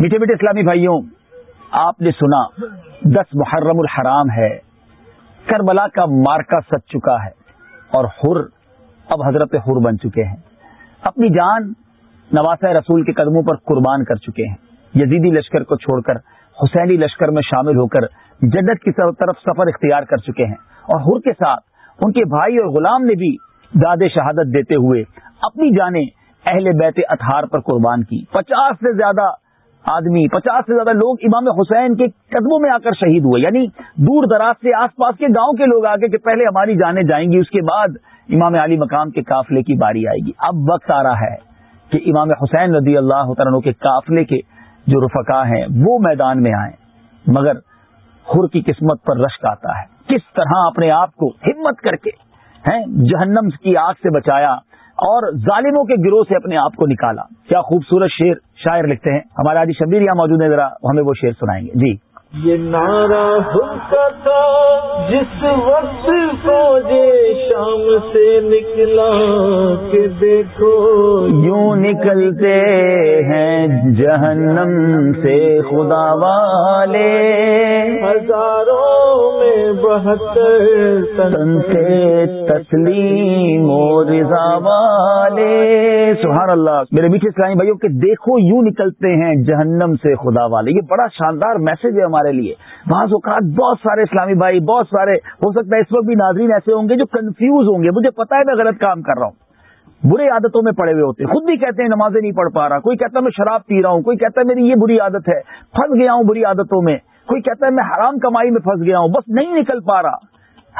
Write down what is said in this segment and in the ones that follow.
میٹھے میٹھے اسلامی بھائیوں، آپ نے سنا، دس محرم الحرام ہے، کربلا کا مارکا سچ چکا ہے اور ہر اب حضرت ہر بن چکے ہیں۔ اپنی جان نواز رسول کے قدموں پر قربان کر چکے ہیں۔ یزیدی لشکر کو چھوڑ کر، حسینی لشکر میں شامل ہو کر جدت کی طرف سفر اختیار کر چکے ہیں۔ اور ہر کے ساتھ ان کے بھائی اور غلام نے بھی داد شہادت دیتے ہوئے اپنی جانیں اہل بیت اتہار پر قربان کی۔ پچاس سے زیادہ آدمی۔ پچاس سے زیادہ لوگ امام حسین کے قدموں میں آ کر شہید ہوئے۔ یعنی دور دراز سے آس پاس کے گاؤں کے لوگ آگے کہ پہلے ہماری جانیں جائیں گی، اس کے بعد امام علی مقام کے قافلے کی باری آئے گی۔ اب وقت آ رہا ہے کہ امام حسین رضی اللہ عنہ کے قافلے کے جو رفقا ہیں، وہ میدان میں آئیں۔ مگر خر کی قسمت پر رشک آتا ہے۔ کس طرح اپنے آپ کو ہمت کر کے جہنم کی آگ سے بچایا اور ظالموں کے گروہ سے اپنے آپ کو نکالا۔ کیا خوبصورت شیر شاعر لکھتے ہیں۔ ہمارے آج شبیر یہاں موجود ہے ذرا ہمیں وہ شعر سنائیں گے۔ جی۔ یہ نعرہ تھا جس وقت فوجے شام سے نکلا کہ دیکھو یوں نکلتے ہیں جہنم سے خدا والے۔ ہزاروں میں بہتر سے۔ تسلیم و رضا والے۔ سبحان اللہ میرے میٹھے اسلامی بھائیوں کہ دیکھو یوں نکلتے ہیں جہنم سے خدا والے۔ یہ بڑا شاندار میسج ہے ہمارے ہمارے لیے۔ بعض اوقات بہت سارے اسلامی بھائی، بہت سارے، ہو سکتا ہے اس وقت بھی ناظرین ایسے ہوں گے جو کنفیوز ہوں گے۔ مجھے پتا ہے میں غلط کام کر رہا ہوں۔ برے عادتوں میں پڑے ہوئے ہوتے ہیں۔ خود بھی کہتے ہیں نمازیں نہیں پڑھ پا رہا۔ کوئی کہتا ہے میں شراب پی رہا ہوں۔ کوئی کہتا ہے میری یہ بری عادت ہے۔ پھنس گیا ہوں بری عادتوں میں۔ کوئی کہتا ہے میں حرام کمائی میں پھنس گیا ہوں۔ بس نہیں نکل پا رہا۔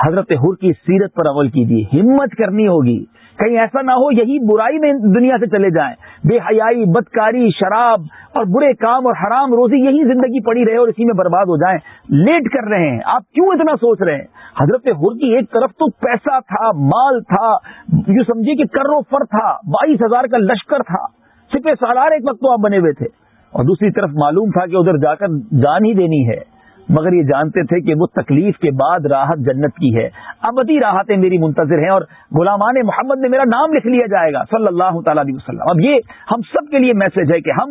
حضرت حر کی سیرت پر عمل کیجیے۔ ہمت کرنی ہوگی۔ کہیں ایسا نہ ہو یہی برائی میں دنیا سے چلے جائیں۔ بے حیائی، بدکاری، شراب اور برے کام اور حرام روزی یہی زندگی پڑی رہے اور اسی میں برباد ہو جائیں۔ لیٹ کر رہے ہیں۔ آپ کیوں اتنا سوچ رہے ہیں؟ حضرت حر کی ایک طرف تو پیسہ تھا، مال تھا جو سمجھیے کہ کرو فر تھا، بائیس ہزار کا لشکر تھا سپے سالار ایک وقت تو آپ بنے ہوئے تھے۔ اور دوسری طرف معلوم تھا کہ ادھر جا کر جان ہی دینی ہے۔ مگر یہ جانتے تھے کہ وہ تکلیف کے بعد راحت جنت کی ہے۔ ابدی راحتیں میری منتظر ہیں اور غلامان محمد میں میرا نام لکھ لیا جائے گا صلی اللہ تعالی علیہ وسلم۔ اب یہ ہم سب کے لیے میسج ہے کہ ہم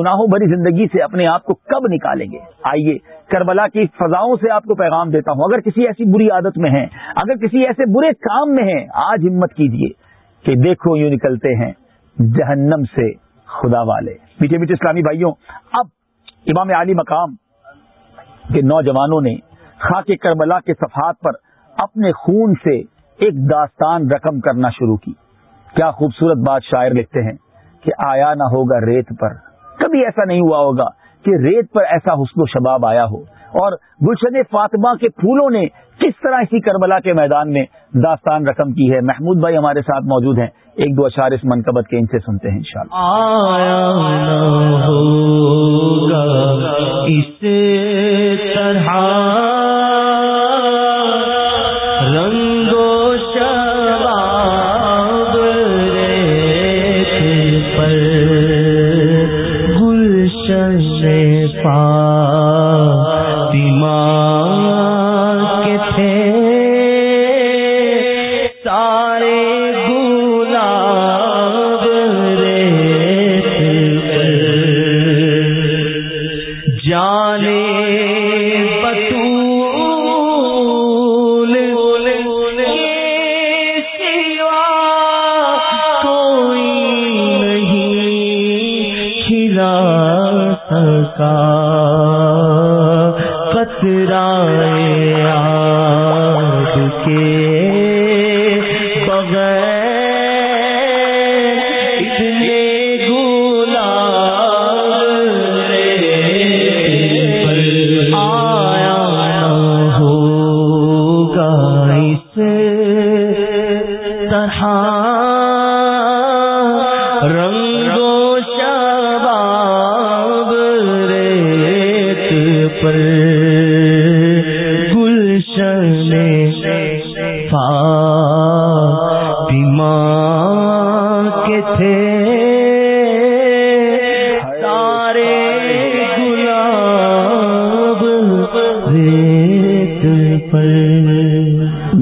گناہوں بھری زندگی سے اپنے آپ کو کب نکالیں گے؟ آئیے، کربلا کی فضاؤں سے آپ کو پیغام دیتا ہوں۔ اگر کسی ایسی بری عادت میں ہیں، اگر کسی ایسے برے کام میں ہیں، آج ہمت کیجیے کہ دیکھو یوں نکلتے ہیں جہنم سے خدا والے۔ میٹھے میٹھے اسلامی بھائیوں، اب امام علی مقام کہ نوجوانوں نے خاک کربلا کے صفحات پر اپنے خون سے ایک داستان رقم کرنا شروع کی۔ کیا خوبصورت بات شاعر لکھتے ہیں کہ آیا نہ ہوگا ریت پر۔ کبھی ایسا نہیں ہوا ہوگا کہ ریت پر ایسا حسن و شباب آیا ہو۔ اور گلشن فاطمہ کے پھولوں نے کس طرح اسی کربلا کے میدان میں داستان رقم کی ہے۔ محمود بھائی ہمارے ساتھ موجود ہیں۔ ایک دو اشار اس منقبت کے ان سے سنتے ہیں انشاءاللہ۔ اس طرح پا کے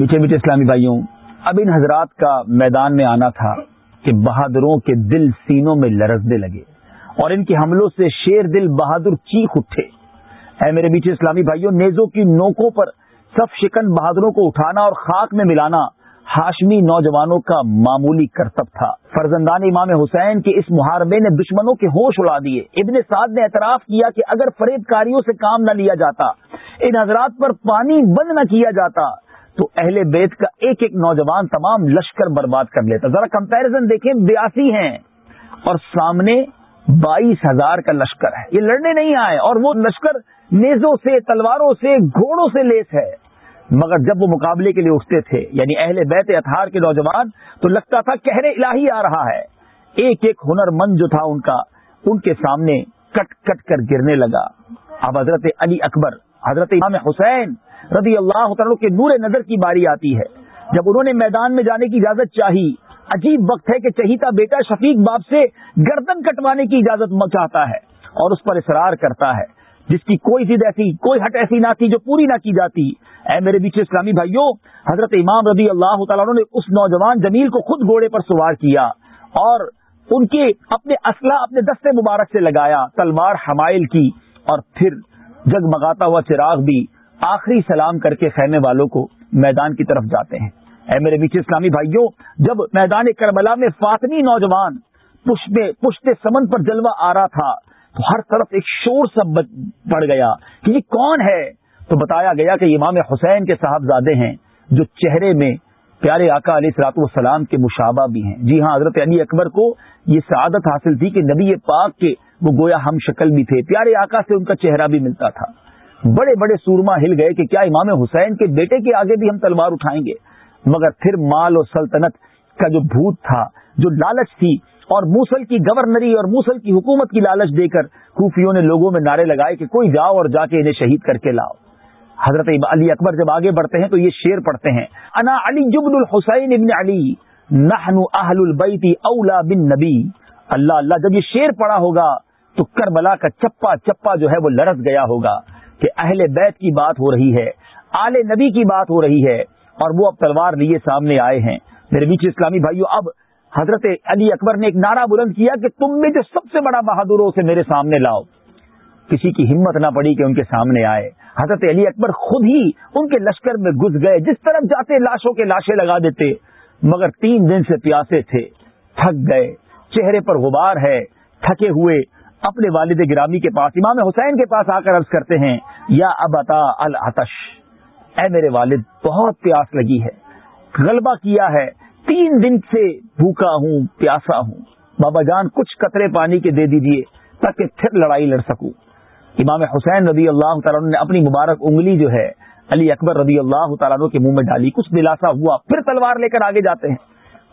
میٹھے میٹھے اسلامی بھائیوں، اب ان حضرات کا میدان میں آنا تھا کہ بہادروں کے دل سینوں میں لرزنے لگے اور ان کے حملوں سے شیر دل بہادر چیخ اٹھے۔ اے میرے بیچ اسلامی بھائیوں، نیزوں کی نوکوں پر سب شکن بہادروں کو اٹھانا اور خاک میں ملانا ہاشمی نوجوانوں کا معمولی کرتب تھا۔ فرزندان امام حسین کے اس محاربے نے دشمنوں کے ہوش اڑا دیے۔ ابن سعد نے اعتراف کیا کہ اگر فریب کاریوں سے کام نہ لیا جاتا، ان حضرات پر پانی بند نہ کیا جاتا تو اہل بیت کا ایک ایک نوجوان تمام لشکر برباد کر لیتا۔ ذرا کمپیرزن دیکھیں، بیاسی ہیں اور سامنے بائیس ہزار کا لشکر ہے۔ یہ لڑنے نہیں آئے اور وہ لشکر نیزوں سے، تلواروں سے، گھوڑوں سے لیس ہے۔ مگر جب وہ مقابلے کے لیے اٹھتے تھے یعنی اہل بیت اتھار کے نوجوان، تو لگتا تھا کہرے الہی آ رہا ہے۔ ایک ایک ہنر مند جو تھا ان کا، ان کے سامنے کٹ کٹ کر گرنے لگا۔ اب حضرت علی اکبر، حضرت امام حسین رضی اللہ تعالیٰ کے نور نظر کی باری آتی ہے۔ جب انہوں نے میدان میں جانے کی اجازت چاہی، عجیب وقت ہے کہ چہیتا بیٹا شفیق باپ سے گردن کٹوانے کی اجازت چاہتا ہے اور اس پر اصرار کرتا ہے۔ جس کی کوئی ضد ایسی، کوئی ہٹ ایسی نہ تھی جو پوری نہ کی جاتی۔ اے میرے بیچ اسلامی بھائیوں، حضرت امام رضی اللہ تعالیٰ نے اس نوجوان جمیل کو خود گھوڑے پر سوار کیا اور ان کے اپنے اسلحہ اپنے دستے مبارک سے لگایا، تلوار حمائل کی اور پھر جگمگاتا ہوا چراغ بھی آخری سلام کر کے خیمے والوں کو میدان کی طرف جاتے ہیں۔ اے میرے بیچ اسلامی بھائیوں جب میدان کربلا میں فاطمی نوجوان پشت سمن پر جلوہ آ رہا تھا، تو ہر طرف ایک شور سب پڑ گیا کہ یہ کون ہے؟ تو بتایا گیا کہ امام حسین کے صاحبزادے ہیں، جو چہرے میں پیارے آقا علیہ سلاط والسلام کے مشابہ بھی ہیں۔ جی ہاں حضرت علی اکبر کو یہ سعادت حاصل تھی کہ نبی پاک کے وہ گویا ہم شکل بھی تھے۔ پیارے آقا سے ان کا چہرہ بھی ملتا تھا۔ بڑے بڑے سورما ہل گئے کہ کیا امام حسین کے بیٹے کے آگے بھی ہم تلوار اٹھائیں گے۔ مگر پھر مال اور سلطنت کا جو بھوت تھا، جو لالچ تھی اور موسل کی گورنری اور موسل کی حکومت کی لالچ دے کر خوفیوں نے لوگوں میں نعرے لگائے کہ کوئی جاؤ اور جا کے انہیں شہید کر کے لاؤ۔ حضرت علی اکبر جب آگے بڑھتے ہیں تو یہ شیر پڑھتے ہیں، انا علی جبن الحسین ابن علی، نحن اہل البیت اولا بن نبی اللہ اللہ، جب یہ شیر پڑا ہوگا تو کربلا کا چپا چپا جو ہے وہ لڑس گیا ہوگا۔ کہ اہل بیت کی بات ہو رہی ہے، آل نبی کی بات ہو رہی ہے، اور وہ اب تلوار لیے سامنے آئے ہیں۔ میرے بیچ اسلامی بھائیو، اب حضرت علی اکبر نے ایک نعرہ بلند کیا کہ تم میں جو سب سے بڑا بہادر ہو، اسے میرے سامنے لاؤ۔ کسی کی ہمت نہ پڑی کہ ان کے سامنے آئے۔ حضرت علی اکبر خود ہی ان کے لشکر میں گھس گئے، جس طرف جاتے لاشوں کے لاشیں لگا دیتے، مگر تین دن سے پیاسے تھے، تھک گئے۔ چہرے پر غبار ہے، تھکے ہوئے اپنے والد گرامی کے پاس، امام حسین کے پاس آ کر عرض کرتے ہیں، یا ابتا العتش اے میرے والد، بہت پیاس لگی ہے، غلبہ کیا ہے، تین دن سے بھوکا ہوں، پیاسا ہوں، بابا جان کچھ قطرے پانی کے دے دیجیے تاکہ پھر لڑائی لڑ سکوں۔ امام حسین رضی اللہ تعالیٰ نے اپنی مبارک انگلی جو ہے، علی اکبر رضی اللہ تعالیٰ کے منہ میں ڈالی، کچھ دلاسا ہوا، پھر تلوار لے کر آگے جاتے ہیں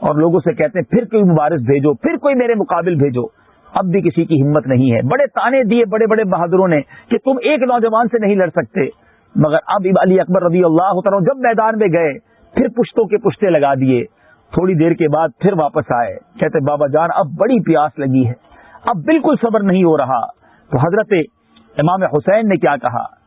اور لوگوں سے کہتے ہیں، پھر کوئی مبارک بھیجو، پھر کوئی میرے مقابل بھیجو۔ اب بھی کسی کی ہمت نہیں ہے۔ بڑے تانے دیے بڑے بڑے بہادروں نے کہ تم ایک نوجوان سے نہیں لڑ سکتے۔ مگر اب علی اکبر رضی اللہ تعالیٰ جب میدان میں گئے، پھر پشتوں کے پشتے لگا دیے۔ تھوڑی دیر کے بعد پھر واپس آئے۔ کہتے بابا جان، اب بڑی پیاس لگی ہے۔ اب بالکل صبر نہیں ہو رہا۔ تو حضرت امام حسین نے کیا کہا؟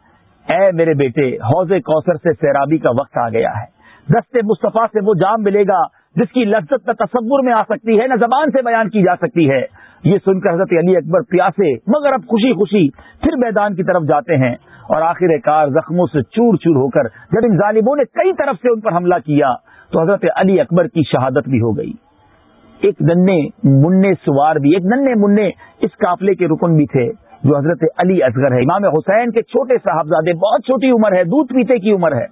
اے میرے بیٹے، حوض کوثر سے سیرابی کا وقت آ گیا ہے۔ دستے مصطفیٰ سے وہ جام ملے گا جس کی لذت نہ تصور میں آ سکتی ہے، نہ زبان سے بیان کی جا سکتی ہے۔ یہ سن کر حضرت علی اکبر پیاسے مگر اب خوشی خوشی پھر میدان کی طرف جاتے ہیں اور آخر کار زخموں سے چور چور ہو کر جب ان ظالموں نے کئی طرف سے ان پر حملہ کیا تو حضرت علی اکبر کی شہادت بھی ہو گئی۔ ایک ننے منع سوار بھی، ایک ننے منع اس قافلے کے رکن بھی تھے جو حضرت علی اصغر ہے۔ امام حسین کے چھوٹے صاحبزادے، بہت چھوٹی عمر ہے، دودھ پیتے کی عمر ہے،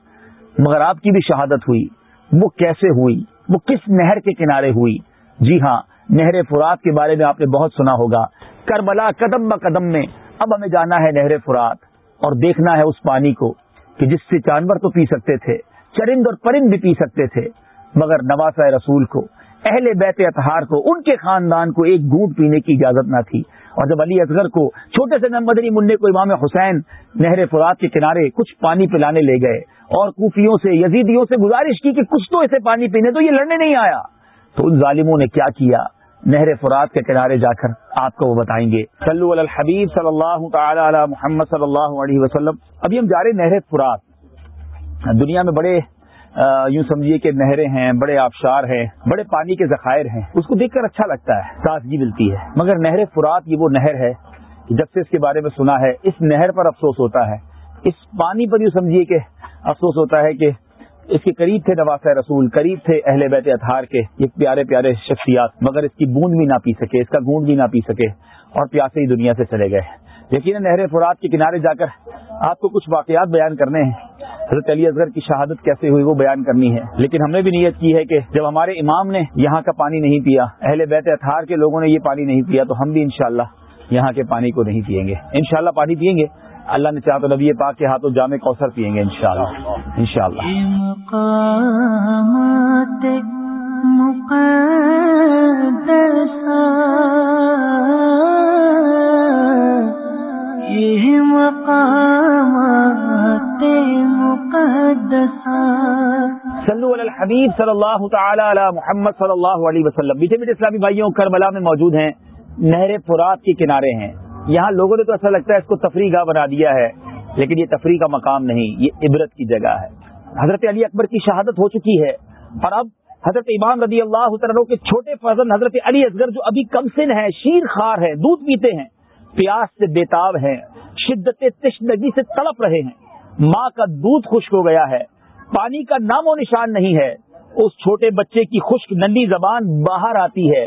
مگر آپ کی بھی شہادت ہوئی۔ وہ کیسے ہوئی؟ وہ کس نہر کے کنارے ہوئی؟ جی ہاں نہر فرات کے بارے میں آپ نے بہت سنا ہوگا۔ کربلا قدم ب قدم میں اب ہمیں جانا ہے نہر فرات اور دیکھنا ہے اس پانی کو کہ جس سے جانور تو پی سکتے تھے، چرند اور پرند بھی پی سکتے تھے، مگر نواز رسول کو، اہل بیت اتہار کو، ان کے خاندان کو ایک گونٹ پینے کی اجازت نہ تھی۔ اور جب علی اصغر کو چھوٹے سے مدنی منع کو امام حسین نہر فرات کے کنارے کچھ پانی پلانے لے گئے اور کوفیوں سے، یزیدیوں سے گزارش کی کہ کچھ تو اسے پانی پینے تو یہ لڑنے نہیں آیا۔ تو ان ظالموں نے کیا کیا؟ نہر فرات کے کنارے جا کر آپ کو وہ بتائیں گے۔ صلو علی الحبیب صلی اللہ تعالی علی محمد صلی اللہ علیہ وسلم۔ ابھی ہم جا رہے نہر فرات۔ دنیا میں بڑے یوں سمجھیے کہ نہریں ہیں، بڑے آبشار ہیں، بڑے پانی کے ذخائر ہیں۔ اس کو دیکھ کر اچھا لگتا ہے تازگی ملتی ہے۔ مگر نہر فرات یہ وہ نہر ہے جب سے اس کے بارے میں سنا ہے، اس نہر پر افسوس ہوتا ہے۔ اس پانی پر یوں سمجھیے کہ افسوس ہوتا ہے کہ اس کے قریب تھے نواز رسول، قریب تھے اہل بیت اتھار کے، یہ پیارے پیارے شخصیات، مگر اس کی بوند بھی نہ پی سکے، اس کا گونڈ بھی نہ پی سکے، اور پیاسے ہی دنیا سے چلے گئے۔ یقیناً نہر فرات کے کنارے جا کر آپ کو کچھ واقعات بیان کرنے ہیں۔ حضرت علی اصغر کی شہادت کیسے ہوئی وہ بیان کرنی ہے۔ لیکن ہم نے بھی نیت کی ہے کہ جب ہمارے امام نے یہاں کا پانی نہیں پیا، اہل بیت اتھار کے لوگوں نے یہ پانی نہیں پیا، تو ہم بھی انشاءاللہ یہاں کے پانی کو نہیں پیئیں گے۔ انشاءاللہ پانی پیئیں گے۔ اللہ نے چاہ تو نبی پاک کے ہاتھوں جامع کوثر پیئیں گے انشاءاللہ۔ انشاءاللہ۔ صلو علی الحبیب صلی اللہ تعالی علی محمد صلی اللہ علیہ وسلم۔ میٹھے میٹھے اسلامی بھائیوں کربلا میں موجود ہیں۔ نہر فرات کے کنارے ہیں۔ یہاں لوگوں نے تو ایسا لگتا ہے اس کو تفریح گاہ بنا دیا ہے، لیکن یہ تفریح کا مقام نہیں، یہ عبرت کی جگہ ہے۔ حضرت علی اکبر کی شہادت ہو چکی ہے، اور اب حضرت امام رضی اللہ عنہ کے چھوٹے فضل حضرت علی اصغر جو ابھی کم سن ہے شیر خار ہے دودھ پیتے ہیں، پیاس سے بےتاب ہیں، شدت تشنگی سے تڑپ رہے ہیں۔ ماں کا دودھ خشک ہو گیا ہے، پانی کا نام و نشان نہیں ہے۔ اس چھوٹے بچے کی خشک ننی زبان باہر آتی ہے،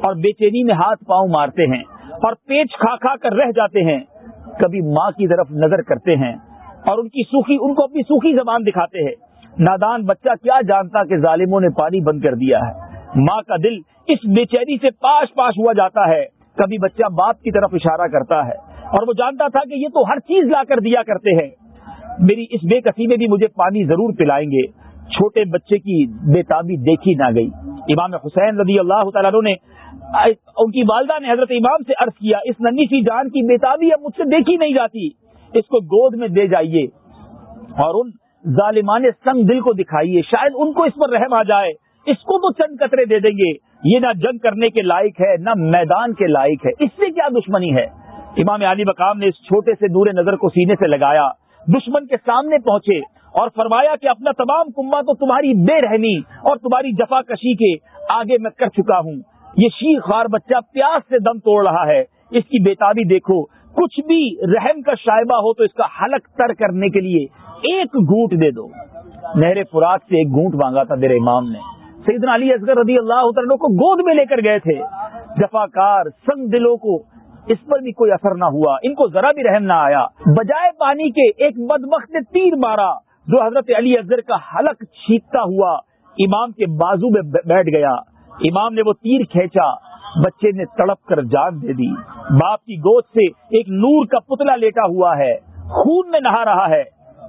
اور بے چینی میں ہاتھ پاؤں مارتے ہیں۔ اور پیچ کھا کھا کر رہ جاتے ہیں۔ کبھی ماں کی طرف نظر کرتے ہیں اور ان کی سوکھی ان کو اپنی سوکھی زبان دکھاتے ہیں۔ نادان بچہ کیا جانتا کہ ظالموں نے پانی بند کر دیا ہے۔ ماں کا دل اس بے چینی سے پاش پاش ہوا جاتا ہے۔ کبھی بچہ باپ کی طرف اشارہ کرتا ہے اور وہ جانتا تھا کہ یہ تو ہر چیز لا کر دیا کرتے ہیں۔ میری اس بے کسی میں بھی مجھے پانی ضرور پلائیں گے۔ چھوٹے بچے کی بے تابی دیکھی نہ گئی۔ امام حسین رضی اللہ تعالیٰ نے ان کی والدہ نے حضرت امام سے عرض کیا، اس ننی سی جان کی بے تابی اب مجھ سے دیکھی نہیں جاتی، اس کو گود میں دے جائیے اور ان ظالمان سنگ دل کو دکھائیے، شاید ان کو اس پر رحم آ جائے۔ اس کو تو چند قطرے دے دیں گے۔ یہ نہ جنگ کرنے کے لائق ہے، نہ میدان کے لائق ہے۔ اس سے کیا دشمنی ہے؟ امام علی مقام نے اس چھوٹے سے دور نظر کو سینے سے لگایا، دشمن کے سامنے پہنچے اور فرمایا کہ اپنا تمام کنبا تو تمہاری بے رحمی اور تمہاری جفا کشی کے آگے میں کر چکا ہوں۔ یہ شیر خار بچہ پیاس سے دم توڑ رہا ہے۔ اس کی بےتابی دیکھو۔ کچھ بھی رحم کا شائبہ ہو تو اس کا حلق تر کرنے کے لیے ایک گھونٹ دے دو۔ نہر فرات سے ایک گھونٹ مانگا تھا میرے امام نے۔ سیدنا علی اصغر رضی اللہ عنہ کو گود میں لے کر گئے تھے۔ جفا کار سنگ دلوں کو اس پر بھی کوئی اثر نہ ہوا۔ ان کو ذرا بھی رحم نہ آیا۔ بجائے پانی کے ایک بدمخت نے تیر مارا جو حضرت علی اصغر کا حلق چھینکتا ہوا امام کے بازو میں بیٹھ گیا۔ امام نے وہ تیر کھینچا، بچے نے تڑپ کر جان دے دی۔ باپ کی گود سے ایک نور کا پتلا لیٹا ہوا ہے، خون میں نہا رہا ہے۔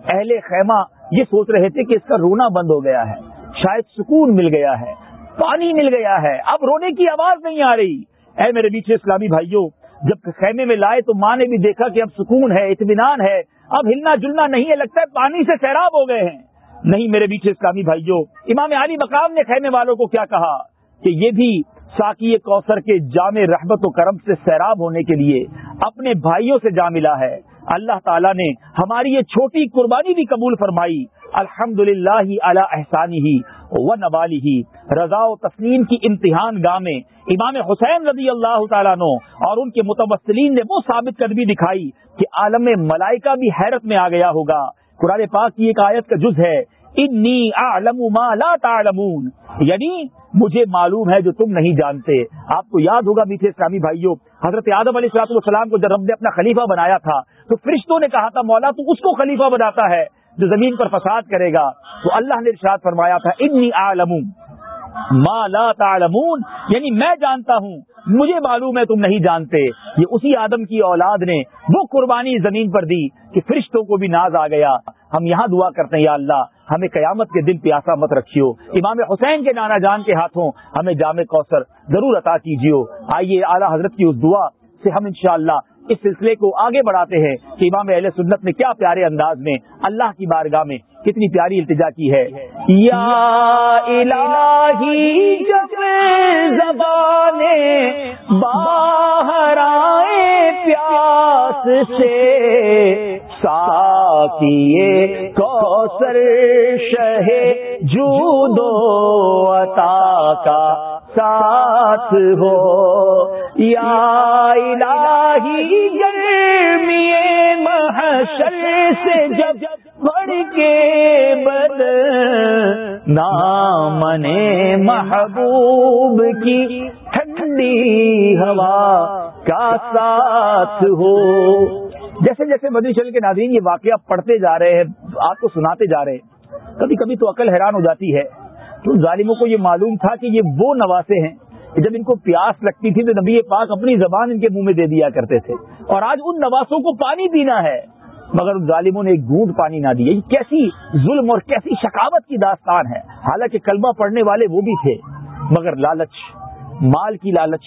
اہل خیمہ یہ سوچ رہے تھے کہ اس کا رونا بند ہو گیا ہے، شاید سکون مل گیا ہے، پانی مل گیا ہے۔ اب رونے کی آواز نہیں آ رہی۔ اے میرے بیچے اسلامی بھائیوں، جب خیمے میں لائے تو ماں نے بھی دیکھا کہ اب سکون ہے، اطمینان ہے۔ اب ہلنا جلنا نہیں ہے، لگتا ہے پانی سے سیراب ہو گئے ہیں۔ نہیں میرے بیچے اسلامی بھائیوں، امام علی مقام نے خیمے والوں کو کیا کہا؟ کہ یہ بھی ساکی کوثر کے جامع رحمت و کرم سے سیراب ہونے کے لیے اپنے بھائیوں سے جا ملا ہے۔ اللہ تعالیٰ نے ہماری یہ چھوٹی قربانی بھی قبول فرمائی۔ الحمد للہ اعلی احسانی ہی و نوالی ہی رضا و تسلیم کی امتحان گاہ میں امام حسین رضی اللہ تعالیٰ نو اور ان کے متوسلین نے وہ ثابت کر بھی دکھائی کہ عالم ملائکہ بھی حیرت میں آ گیا ہوگا۔ قرآن پاک کی ایک آیت کا جز ہے انی اعلم ما لا تعلمون۔ یعنی مجھے معلوم ہے جو تم نہیں جانتے۔ آپ کو یاد ہوگا میٹھے اسلامی بھائیوں، حضرت یادو علیہ السلاط والسلام کو جب رب نے اپنا خلیفہ بنایا تھا، تو فرشتوں نے کہا تھا، مولا تو اس کو خلیفہ بناتا ہے جو زمین پر فساد کرے گا۔ تو اللہ نے ارشاد فرمایا تھا، انی عالم ما لا تعلمون۔ یعنی میں جانتا ہوں، مجھے معلوم ہے تم نہیں جانتے۔ یہ اسی آدم کی اولاد نے وہ قربانی زمین پر دی کہ فرشتوں کو بھی ناز آ گیا۔ ہم یہاں دعا کرتے ہیں، یا اللہ ہمیں قیامت کے دن پیاسا مت رکھیو۔ امام حسین کے نانا جان کے ہاتھوں ہمیں جامع کوثر ضرور عطا کیجیے آئیے اعلیٰ حضرت کی اس دعا سے ہم انشاءاللہ اس سلسلے کو آگے بڑھاتے ہیں کہ امام اہل سنت نے کیا پیارے انداز میں اللہ کی بارگاہ میں کتنی پیاری التجا کی ہے۔ یا الہی جب باہر آئے پیاس سے کیے کوسر شہ جو عطا کا ساتھ ہو۔ یا الہی گرمی محشر سے جب بڑھ کے بد نامن محبوب کی ٹھنڈی ہوا کا ساتھ ہو۔ جیسے جیسے مدنی شریف کے ناظرین یہ واقعہ پڑھتے جا رہے ہیں، آپ کو سناتے جا رہے ہیں۔ کبھی کبھی تو عقل حیران ہو جاتی ہے۔ تو ظالموں کو یہ معلوم تھا کہ یہ وہ نواسے ہیں جب ان کو پیاس لگتی تھی تو نبی پاک اپنی زبان ان کے منہ میں دے دیا کرتے تھے۔ اور آج ان نواسوں کو پانی پینا ہے، مگر ان ظالموں نے ایک گونٹ پانی نہ دیا یہ کیسی ظلم اور کیسی شکاوت کی داستان ہے۔ حالانکہ کلمہ پڑھنے والے وہ بھی تھے، مگر لالچ، مال کی لالچ،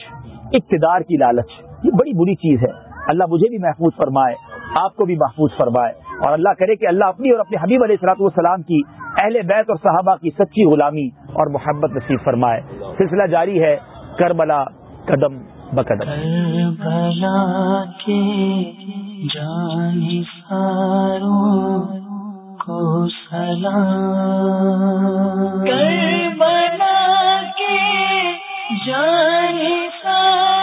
اقتدار کی لالچ، یہ بڑی بری چیز ہے۔ اللہ مجھے بھی محفوظ فرمائے، آپ کو بھی محفوظ فرمائے۔ اور اللہ کرے کہ اللہ اپنی اور اپنے حبیب علیہ السلاط والسلام کی اہل بیت اور صحابہ کی سچی غلامی اور محبت نصیب فرمائے۔ سلسلہ جاری ہے کربلا قدم بقدم۔ کربلا کے جان ساروں کو سلام۔ کربلا کے جان ساروں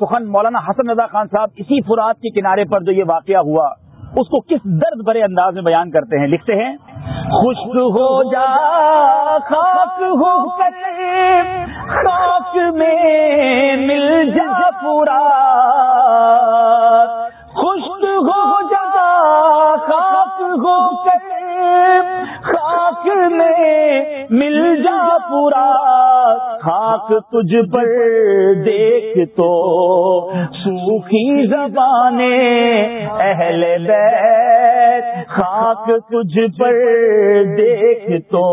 سخن مولانا حسن رضا خان صاحب اسی فرات کے کنارے پر جو یہ واقعہ ہوا، اس کو کس درد بھرے انداز میں بیان کرتے ہیں، لکھتے ہیں، خشک ہو جا، خاک ہو کر، خاک میں مل جا پورا خشک ہو جا، خاک ہو کر خاک میں مل جا پورا، خاک تجھ پر دیکھ تو سوکھی زبانیں اہل بیت، خاک تجھ پر دیکھ تو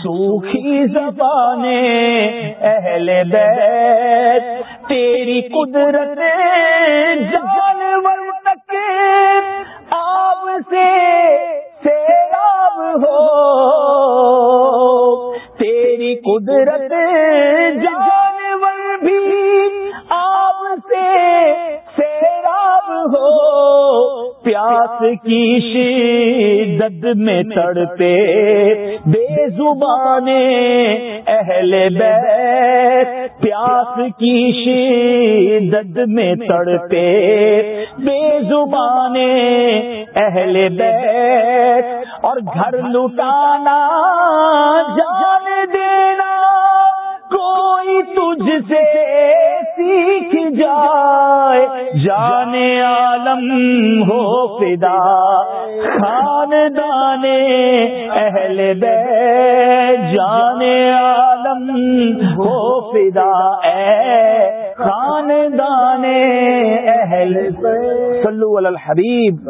سوکھی زبانیں اہل بیت، تیری قدرت جانور تک آب سے سیراب ہو تیری قدرت جانور بھی آپ سے سیراب ہو۔ پیاس کی شدت میں تڑپے بے زبانے اہل بیت پیاس کی شدت میں تڑپے بے زبانے اہل بیت اور گھر لٹانا جان دینا کوئی تجھ سے سیکھ جائے جان عالم ہو فدا خاندان اہل بیت جان عالم ہو فدا اے خاندان اہل صلو علی الحبیب۔